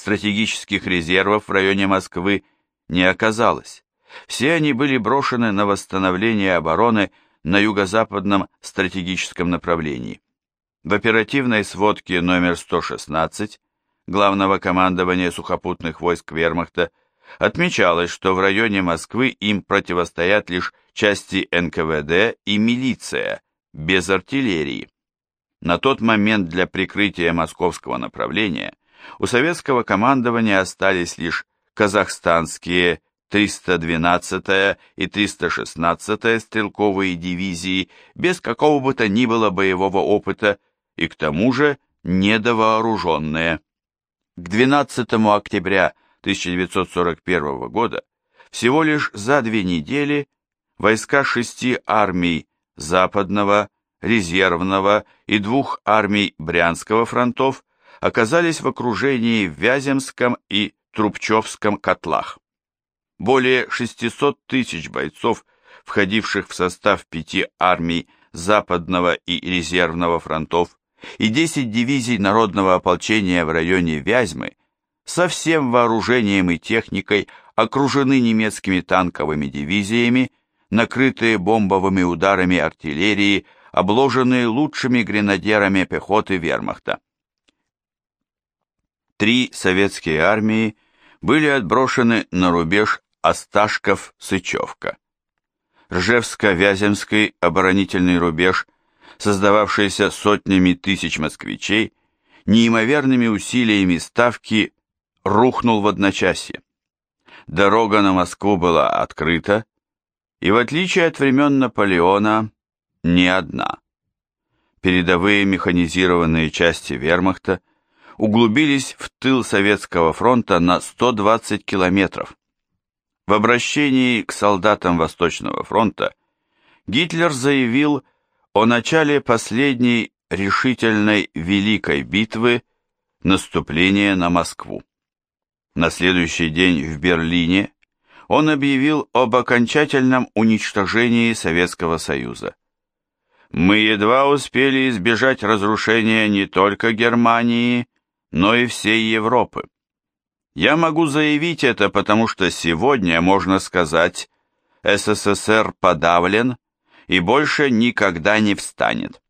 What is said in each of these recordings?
стратегических резервов в районе Москвы не оказалось. Все они были брошены на восстановление обороны на юго-западном стратегическом направлении. В оперативной сводке номер 116 Главного командования сухопутных войск Вермахта отмечалось, что в районе Москвы им противостоят лишь части НКВД и милиция, без артиллерии. На тот момент для прикрытия московского направления у советского командования остались лишь казахстанские 312-я и 316-я стрелковые дивизии без какого бы то ни было боевого опыта и к тому же недовооруженные. К 12 октября 1941 года всего лишь за две недели войска шести армий Западного, Резервного и двух армий Брянского фронтов оказались в окружении в Вяземском и Трубчевском котлах. Более 600 тысяч бойцов, входивших в состав пяти армий Западного и Резервного фронтов, и 10 дивизий народного ополчения в районе Вязьмы со всем вооружением и техникой окружены немецкими танковыми дивизиями, накрытые бомбовыми ударами артиллерии, обложенные лучшими гренадерами пехоты вермахта. Три советские армии были отброшены на рубеж Осташков-Сычевка. Ржевско-Вяземский оборонительный рубеж, создававшийся сотнями тысяч москвичей, неимоверными усилиями ставки рухнул в одночасье. Дорога на Москву была открыта, и в отличие от времен Наполеона, не одна. Передовые механизированные части вермахта углубились в тыл Советского фронта на 120 километров. В обращении к солдатам Восточного фронта Гитлер заявил о начале последней решительной Великой битвы наступления на Москву. На следующий день в Берлине он объявил об окончательном уничтожении Советского Союза. Мы едва успели избежать разрушения не только Германии, но и всей Европы. Я могу заявить это, потому что сегодня, можно сказать, СССР подавлен и больше никогда не встанет.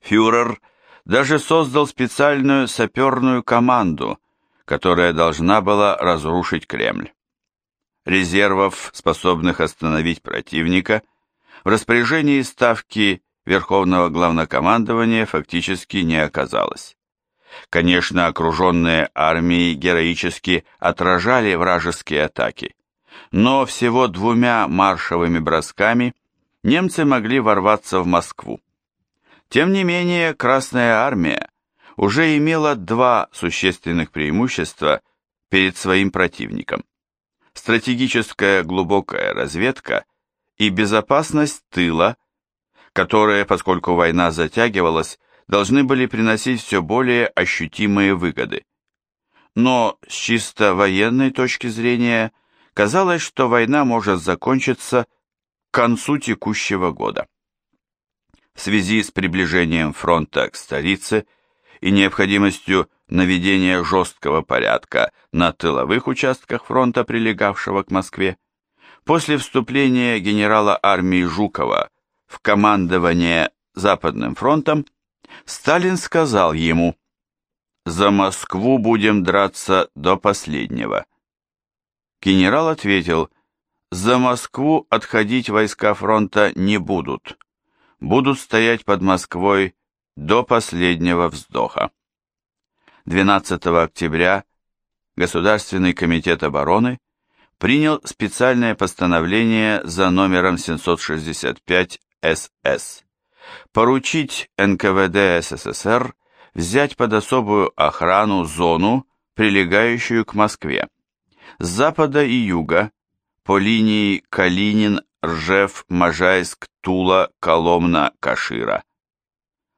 Фюрер даже создал специальную саперную команду – которая должна была разрушить Кремль. Резервов, способных остановить противника, в распоряжении ставки Верховного Главнокомандования фактически не оказалось. Конечно, окруженные армии героически отражали вражеские атаки, но всего двумя маршевыми бросками немцы могли ворваться в Москву. Тем не менее, Красная Армия уже имела два существенных преимущества перед своим противником. Стратегическая глубокая разведка и безопасность тыла, которые, поскольку война затягивалась, должны были приносить все более ощутимые выгоды. Но с чисто военной точки зрения казалось, что война может закончиться к концу текущего года. В связи с приближением фронта к столице – и необходимостью наведения жесткого порядка на тыловых участках фронта, прилегавшего к Москве, после вступления генерала армии Жукова в командование Западным фронтом, Сталин сказал ему «За Москву будем драться до последнего». Генерал ответил «За Москву отходить войска фронта не будут, будут стоять под Москвой до последнего вздоха. 12 октября Государственный комитет обороны принял специальное постановление за номером 765 СС поручить НКВД СССР взять под особую охрану зону, прилегающую к Москве, с запада и юга по линии Калинин, Ржев, Можайск, Тула, Коломна, Кашира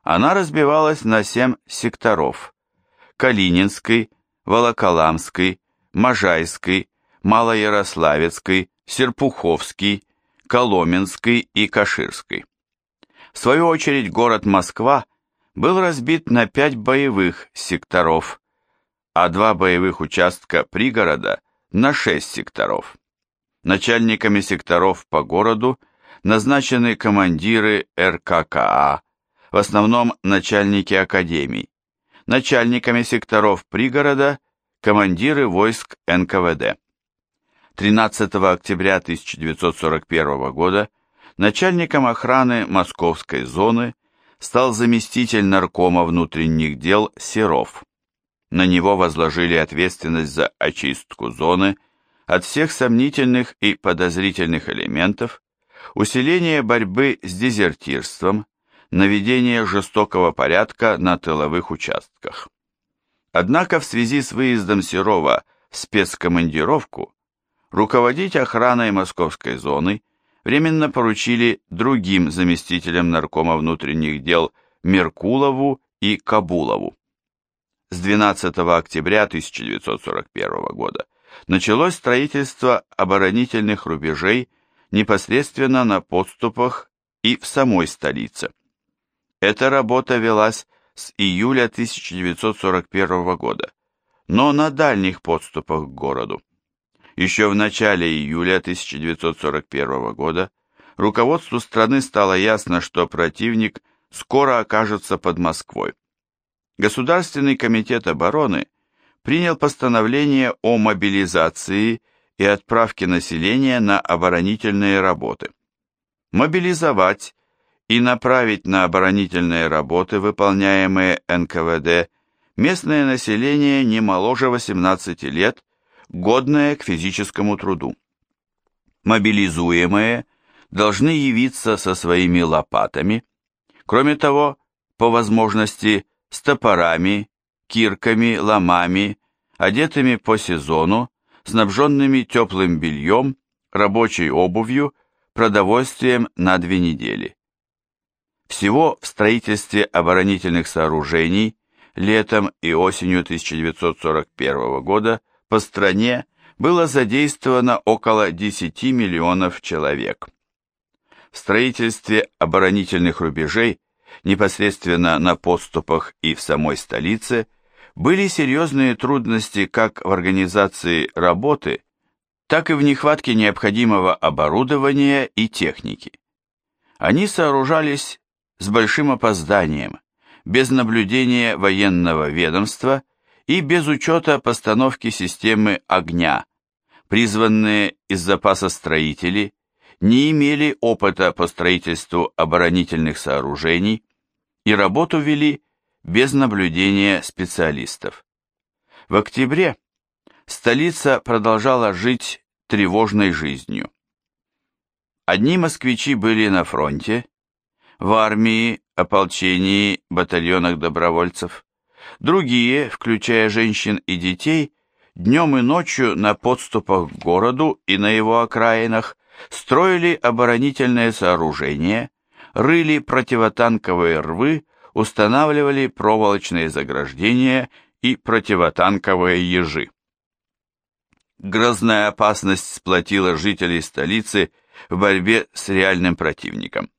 она разбивалась на семь секторов – Калининской, Волоколамской, Можайской, Малоярославецкой, Серпуховской, Коломенской и Каширской. В свою очередь город Москва был разбит на пять боевых секторов а два боевых участка пригорода на 6 секторов. Начальниками секторов по городу назначены командиры РККА, в основном начальники академий, начальниками секторов пригорода – командиры войск НКВД. 13 октября 1941 года начальником охраны Московской зоны стал заместитель наркома внутренних дел Серов. На него возложили ответственность за очистку зоны от всех сомнительных и подозрительных элементов, усиление борьбы с дезертирством, наведение жестокого порядка на тыловых участках. Однако в связи с выездом Серова в спецкомандировку руководить охраной московской зоны временно поручили другим заместителям наркома внутренних дел Меркулову и Кабулову. С 12 октября 1941 года началось строительство оборонительных рубежей непосредственно на подступах и в самой столице. Эта работа велась с июля 1941 года, но на дальних подступах к городу. Еще в начале июля 1941 года руководству страны стало ясно, что противник скоро окажется под Москвой. Государственный комитет обороны принял постановление о мобилизации и отправке населения на оборонительные работы. Мобилизовать и направить на оборонительные работы, выполняемые НКВД, местное население не моложе 18 лет, годное к физическому труду. Мобилизуемые должны явиться со своими лопатами, кроме того, по возможности с топорами, кирками, ломами, одетыми по сезону, снабженными теплым бельем, рабочей обувью, продовольствием на две недели. Всего в строительстве оборонительных сооружений летом и осенью 1941 года по стране было задействовано около 10 миллионов человек. В строительстве оборонительных рубежей непосредственно на подступах и в самой столице были серьезные трудности как в организации работы, так и в нехватке необходимого оборудования и техники. Они сооружались с большим опозданием, без наблюдения военного ведомства и без учета постановки системы огня. Призванные из запаса строители не имели опыта по строительству оборонительных сооружений и работу вели без наблюдения специалистов. В октябре столица продолжала жить тревожной жизнью. Одни москвичи были на фронте, в армии, ополчении, батальонах добровольцев. Другие, включая женщин и детей, днем и ночью на подступах к городу и на его окраинах строили оборонительные сооружения, рыли противотанковые рвы, устанавливали проволочные заграждения и противотанковые ежи. Грозная опасность сплотила жителей столицы в борьбе с реальным противником.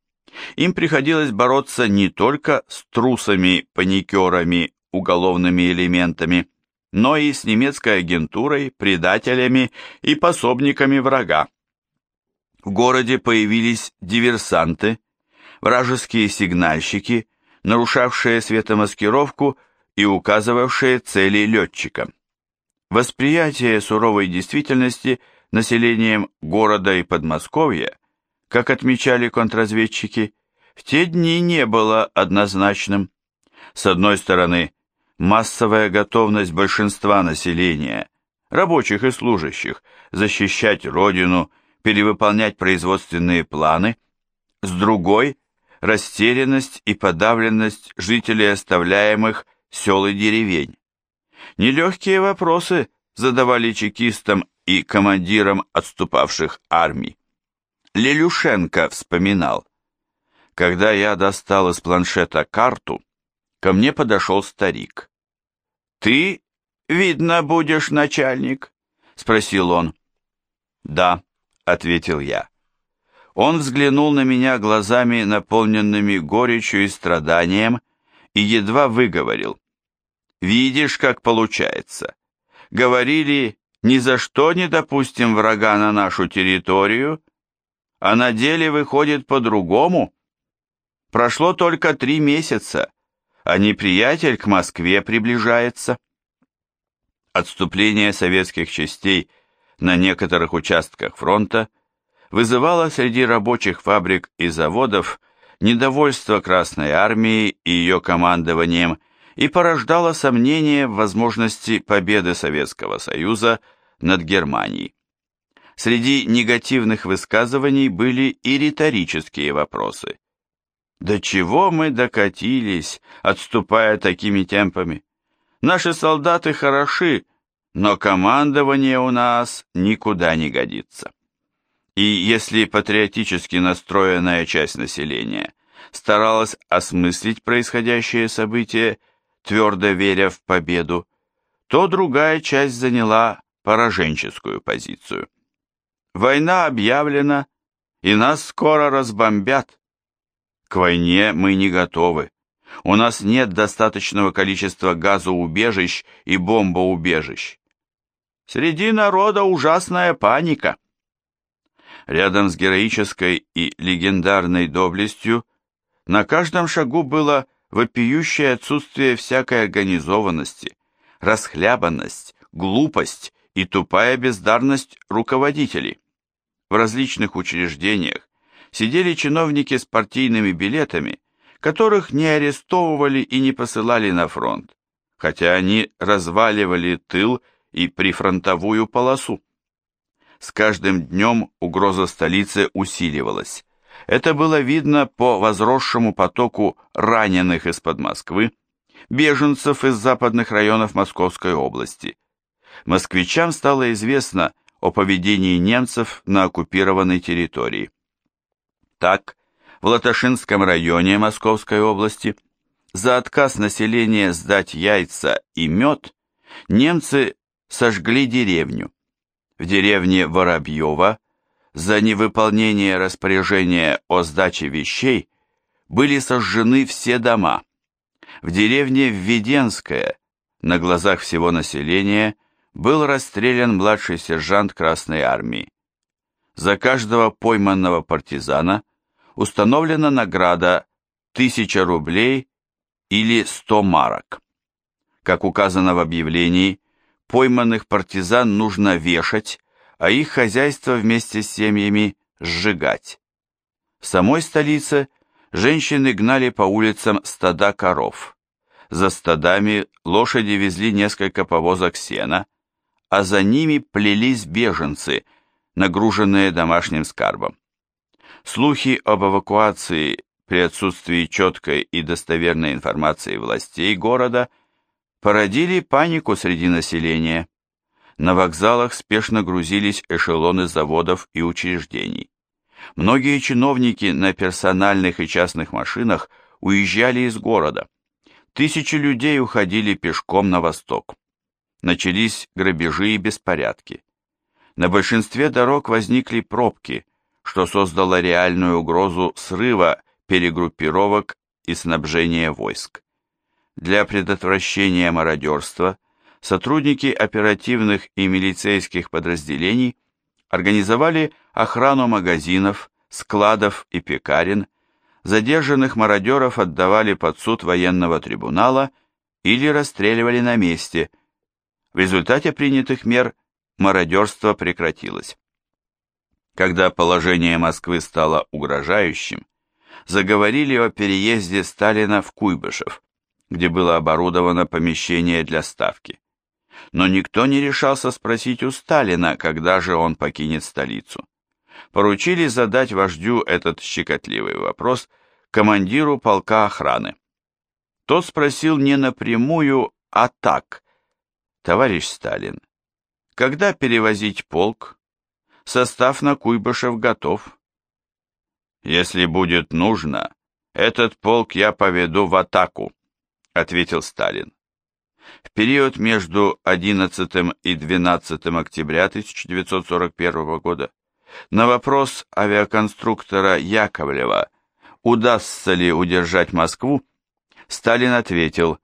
Им приходилось бороться не только с трусами, паникерами, уголовными элементами, но и с немецкой агентурой, предателями и пособниками врага. В городе появились диверсанты, вражеские сигнальщики, нарушавшие светомаскировку и указывавшие цели летчикам. Восприятие суровой действительности населением города и Подмосковья как отмечали контрразведчики, в те дни не было однозначным. С одной стороны, массовая готовность большинства населения, рабочих и служащих, защищать родину, перевыполнять производственные планы, с другой – растерянность и подавленность жителей оставляемых сел и деревень. Нелегкие вопросы задавали чекистам и командирам отступавших армий. Лелюшенко вспоминал. Когда я достал из планшета карту, ко мне подошел старик. «Ты, видно, будешь начальник?» — спросил он. «Да», — ответил я. Он взглянул на меня глазами, наполненными горечью и страданием, и едва выговорил. Видишь, как получается. Говорили, ни за что не допустим врага на нашу территорию, а на деле выходит по-другому. Прошло только три месяца, а неприятель к Москве приближается. Отступление советских частей на некоторых участках фронта вызывало среди рабочих фабрик и заводов недовольство Красной Армией и ее командованием и порождало сомнения в возможности победы Советского Союза над Германией. Среди негативных высказываний были и риторические вопросы. До чего мы докатились, отступая такими темпами? Наши солдаты хороши, но командование у нас никуда не годится. И если патриотически настроенная часть населения старалась осмыслить происходящее событие, твердо веря в победу, то другая часть заняла пораженческую позицию. Война объявлена, и нас скоро разбомбят. К войне мы не готовы. У нас нет достаточного количества газоубежищ и бомбоубежищ. Среди народа ужасная паника. Рядом с героической и легендарной доблестью на каждом шагу было вопиющее отсутствие всякой организованности, расхлябанность, глупость и тупая бездарность руководителей. В различных учреждениях сидели чиновники с партийными билетами, которых не арестовывали и не посылали на фронт, хотя они разваливали тыл и прифронтовую полосу. С каждым днем угроза столицы усиливалась. Это было видно по возросшему потоку раненых из-под Москвы, беженцев из западных районов Московской области. Москвичам стало известно о поведении немцев на оккупированной территории. Так, в Латашинском районе Московской области за отказ населения сдать яйца и мед немцы сожгли деревню. В деревне Воробьева за невыполнение распоряжения о сдаче вещей были сожжены все дома. В деревне Введенская на глазах всего населения был расстрелян младший сержант Красной Армии. За каждого пойманного партизана установлена награда 1000 рублей или 100 марок. Как указано в объявлении, пойманных партизан нужно вешать, а их хозяйство вместе с семьями сжигать. В самой столице женщины гнали по улицам стада коров. За стадами лошади везли несколько повозок сена, а за ними плелись беженцы, нагруженные домашним скарбом. Слухи об эвакуации при отсутствии четкой и достоверной информации властей города – породили панику среди населения. На вокзалах спешно грузились эшелоны заводов и учреждений. Многие чиновники на персональных и частных машинах уезжали из города. Тысячи людей уходили пешком на восток. Начались грабежи и беспорядки. На большинстве дорог возникли пробки, что создало реальную угрозу срыва перегруппировок и снабжения войск. Для предотвращения мародерства сотрудники оперативных и милицейских подразделений организовали охрану магазинов, складов и пекарен, задержанных мародеров отдавали под суд военного трибунала или расстреливали на месте. В результате принятых мер мародерство прекратилось. Когда положение Москвы стало угрожающим, заговорили о переезде Сталина в Куйбышев где было оборудовано помещение для ставки. Но никто не решался спросить у Сталина, когда же он покинет столицу. Поручили задать вождю этот щекотливый вопрос командиру полка охраны. Тот спросил не напрямую, а так. «Товарищ Сталин, когда перевозить полк? Состав на Куйбышев готов». «Если будет нужно, этот полк я поведу в атаку», ответил Сталин. В период между 11 и 12 октября 1941 года на вопрос авиаконструктора Яковлева, удастся ли удержать Москву, Сталин ответил,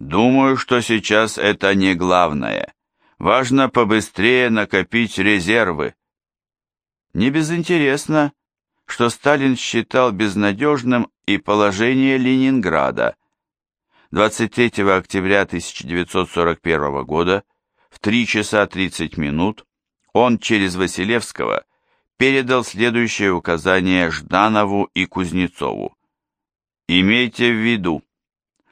Думаю, что сейчас это не главное. Важно побыстрее накопить резервы. Не безинтересно, что Сталин считал безнадежным и положение Ленинграда. 23 октября 1941 года в 3 часа 30 минут он через Василевского передал следующее указание Жданову и Кузнецову. Имейте в виду,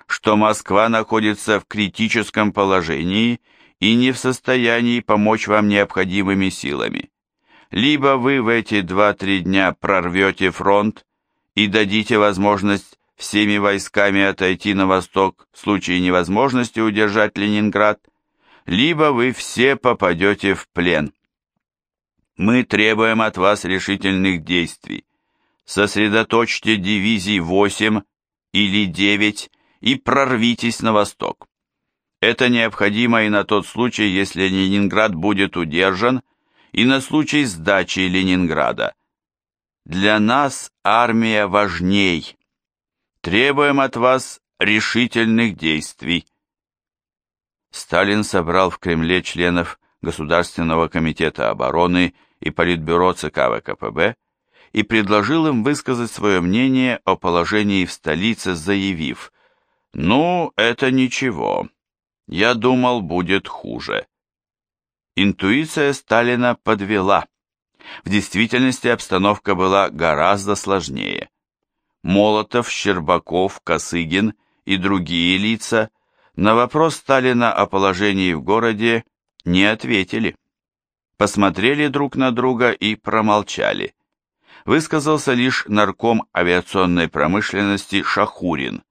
что Москва находится в критическом положении и не в состоянии помочь вам необходимыми силами. Либо вы в эти два-три дня прорвете фронт и дадите возможность всеми войсками отойти на восток в случае невозможности удержать Ленинград, либо вы все попадете в плен. Мы требуем от вас решительных действий. Сосредоточьте дивизий 8 или 9 и прорвитесь на восток. Это необходимо и на тот случай, если Ленинград будет удержан, и на случай сдачи Ленинграда. Для нас армия важней. Требуем от вас решительных действий. Сталин собрал в Кремле членов Государственного комитета обороны и Политбюро ЦК ВКПБ и предложил им высказать свое мнение о положении в столице, заявив «Ну, это ничего, я думал, будет хуже». Интуиция Сталина подвела. В действительности обстановка была гораздо сложнее. Молотов, Щербаков, Косыгин и другие лица на вопрос Сталина о положении в городе не ответили. Посмотрели друг на друга и промолчали высказался лишь нарком авиационной промышленности Шахурин.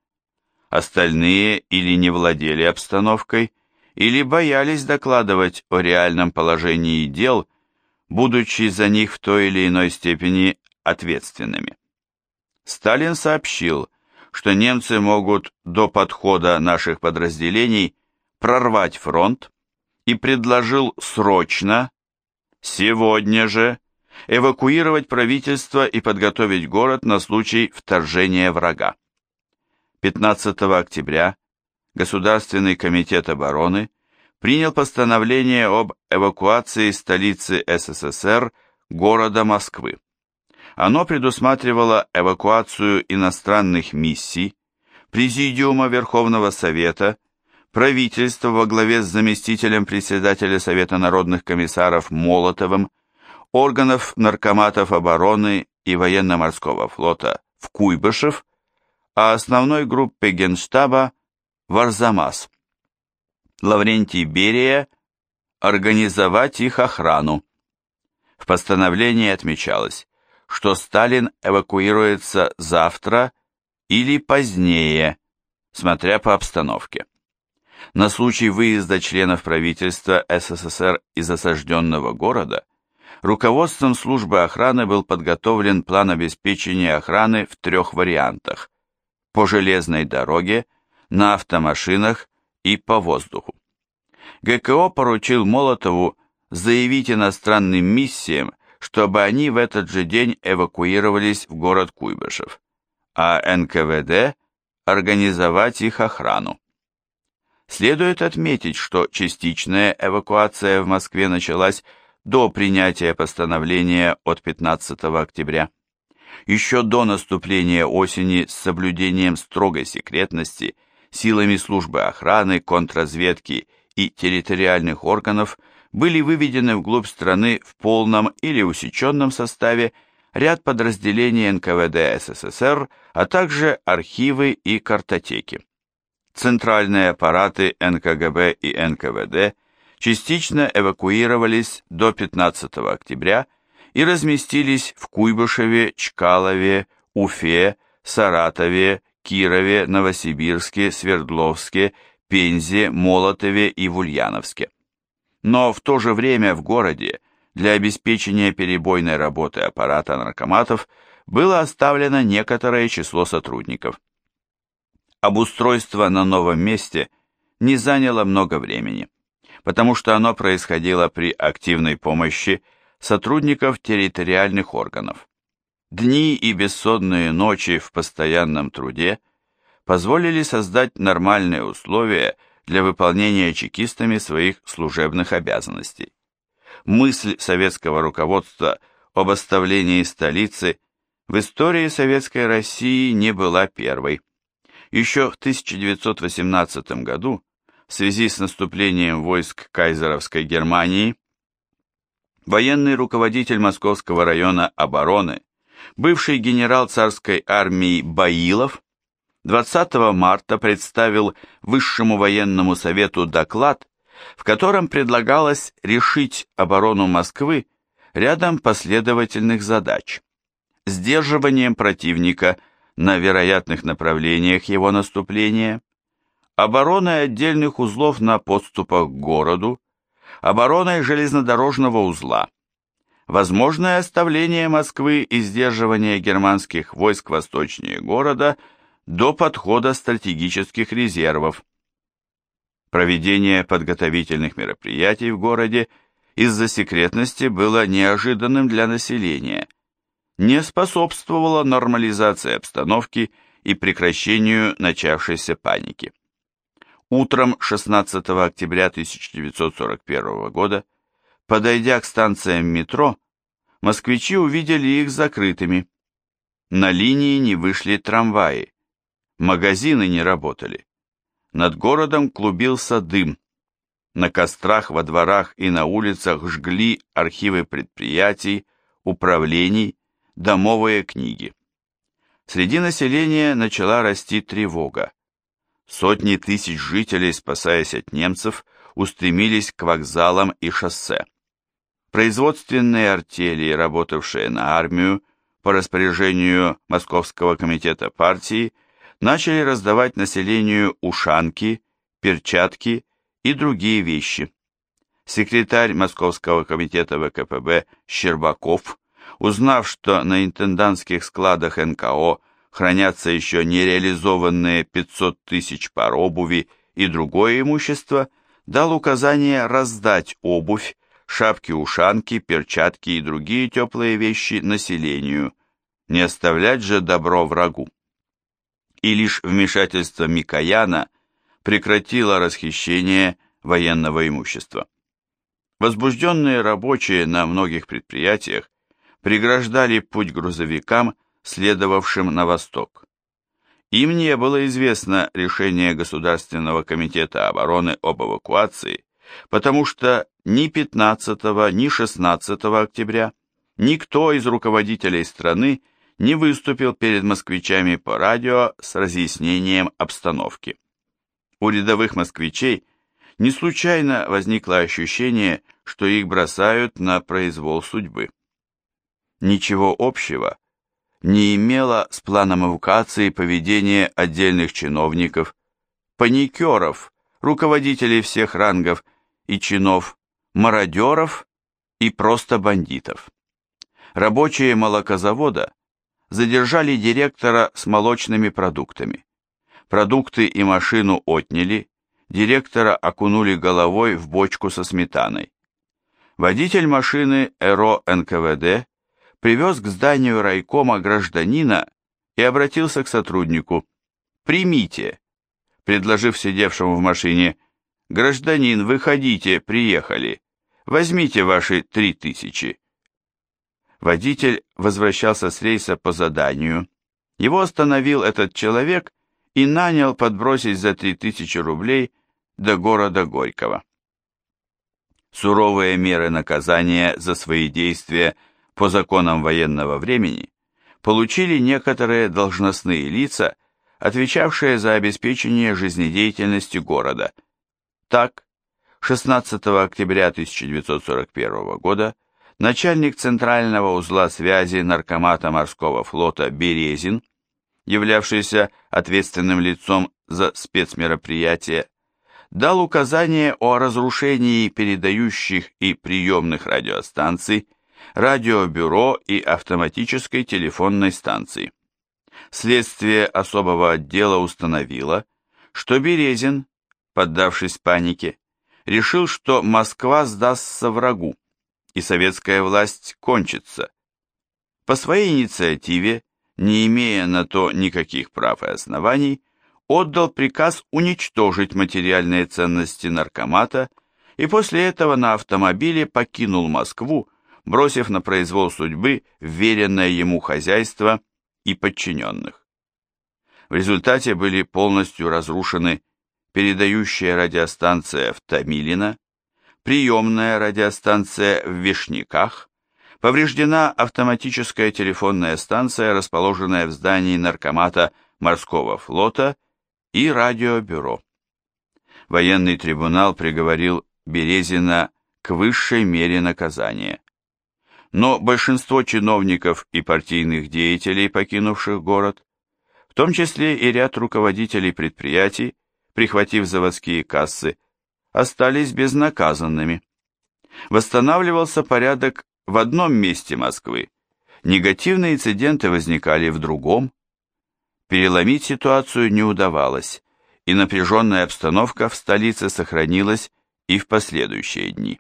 Остальные или не владели обстановкой, или боялись докладывать о реальном положении дел, будучи за них в той или иной степени ответственными. Сталин сообщил, что немцы могут до подхода наших подразделений прорвать фронт и предложил срочно, сегодня же, эвакуировать правительство и подготовить город на случай вторжения врага. 15 октября Государственный комитет обороны принял постановление об эвакуации столицы СССР города Москвы. Оно предусматривало эвакуацию иностранных миссий, Президиума Верховного Совета, правительства во главе с заместителем председателя Совета народных комиссаров Молотовым, органов наркоматов обороны и военно-морского флота в Куйбышев, а основной группе генштаба в Арзамас. Лаврентий Берия организовать их охрану. В постановлении отмечалось, что Сталин эвакуируется завтра или позднее, смотря по обстановке. На случай выезда членов правительства СССР из осажденного города – руководством службы охраны был подготовлен план обеспечения охраны в трех вариантах – по железной дороге, на автомашинах и по воздуху. ГКО поручил Молотову заявить иностранным миссиям, чтобы они в этот же день эвакуировались в город Куйбышев, а НКВД организовать их охрану. Следует отметить, что частичная эвакуация в Москве началась до принятия постановления от 15 октября. Еще до наступления осени с соблюдением строгой секретности силами службы охраны, контрразведки и территориальных органов были выведены вглубь страны в полном или усеченном составе ряд подразделений НКВД СССР, а также архивы и картотеки. Центральные аппараты НКГБ и НКВД – частично эвакуировались до 15 октября и разместились в Куйбышеве, Чкалове, Уфе, Саратове, Кирове, Новосибирске, Свердловске, Пензе, Молотове и в Ульяновске. Но в то же время в городе для обеспечения перебойной работы аппарата наркоматов было оставлено некоторое число сотрудников. Обустройство на новом месте не заняло много времени потому что оно происходило при активной помощи сотрудников территориальных органов. Дни и бессонные ночи в постоянном труде позволили создать нормальные условия для выполнения чекистами своих служебных обязанностей. Мысль советского руководства об оставлении столицы в истории Советской России не была первой. Еще в 1918 году, в связи с наступлением войск кайзеровской Германии, военный руководитель Московского района обороны, бывший генерал царской армии Баилов, 20 марта представил Высшему военному совету доклад, в котором предлагалось решить оборону Москвы рядом последовательных задач. Сдерживанием противника на вероятных направлениях его наступления, обороной отдельных узлов на подступах к городу, обороной железнодорожного узла, возможное оставление Москвы и сдерживание германских войск восточнее города до подхода стратегических резервов. Проведение подготовительных мероприятий в городе из-за секретности было неожиданным для населения, не способствовало нормализации обстановки и прекращению начавшейся паники. Утром 16 октября 1941 года, подойдя к станциям метро, москвичи увидели их закрытыми. На линии не вышли трамваи, магазины не работали. Над городом клубился дым. На кострах, во дворах и на улицах жгли архивы предприятий, управлений, домовые книги. Среди населения начала расти тревога. Сотни тысяч жителей, спасаясь от немцев, устремились к вокзалам и шоссе. Производственные артели, работавшие на армию, по распоряжению Московского комитета партии, начали раздавать населению ушанки, перчатки и другие вещи. Секретарь Московского комитета ВКПБ Щербаков, узнав, что на интендантских складах НКО хранятся еще нереализованные 500 тысяч пар обуви и другое имущество, дал указание раздать обувь, шапки-ушанки, перчатки и другие теплые вещи населению, не оставлять же добро врагу. И лишь вмешательство Микояна прекратило расхищение военного имущества. Возбужденные рабочие на многих предприятиях преграждали путь грузовикам следовавшим на восток. Им не было известно решение Государственного комитета обороны об эвакуации, потому что ни 15, ни 16 октября никто из руководителей страны не выступил перед москвичами по радио с разъяснением обстановки. У рядовых москвичей не случайно возникло ощущение, что их бросают на произвол судьбы. Ничего общего не имела с планом эвакуации поведения отдельных чиновников, паникеров, руководителей всех рангов и чинов, мародеров и просто бандитов. Рабочие молокозавода задержали директора с молочными продуктами. Продукты и машину отняли, директора окунули головой в бочку со сметаной. Водитель машины ЭРО НКВД привез к зданию райкома гражданина и обратился к сотруднику. «Примите», предложив сидевшему в машине, «Гражданин, выходите, приехали. Возьмите ваши три тысячи». Водитель возвращался с рейса по заданию. Его остановил этот человек и нанял подбросить за три тысячи рублей до города Горького. Суровые меры наказания за свои действия – по законам военного времени получили некоторые должностные лица, отвечавшие за обеспечение жизнедеятельности города. Так, 16 октября 1941 года начальник Центрального узла связи Наркомата морского флота Березин, являвшийся ответственным лицом за спецмероприятия, дал указание о разрушении передающих и приемных радиостанций радиобюро и автоматической телефонной станции. Следствие особого отдела установило, что Березин, поддавшись панике, решил, что Москва сдастся врагу, и советская власть кончится. По своей инициативе, не имея на то никаких прав и оснований, отдал приказ уничтожить материальные ценности наркомата и после этого на автомобиле покинул Москву, бросив на произвол судьбы вверенное ему хозяйство и подчиненных. В результате были полностью разрушены передающая радиостанция в Томилино, приемная радиостанция в Вишняках, повреждена автоматическая телефонная станция, расположенная в здании наркомата морского флота и радиобюро. Военный трибунал приговорил Березина к высшей мере наказания но большинство чиновников и партийных деятелей, покинувших город, в том числе и ряд руководителей предприятий, прихватив заводские кассы, остались безнаказанными. Восстанавливался порядок в одном месте Москвы, негативные инциденты возникали в другом. Переломить ситуацию не удавалось, и напряженная обстановка в столице сохранилась и в последующие дни.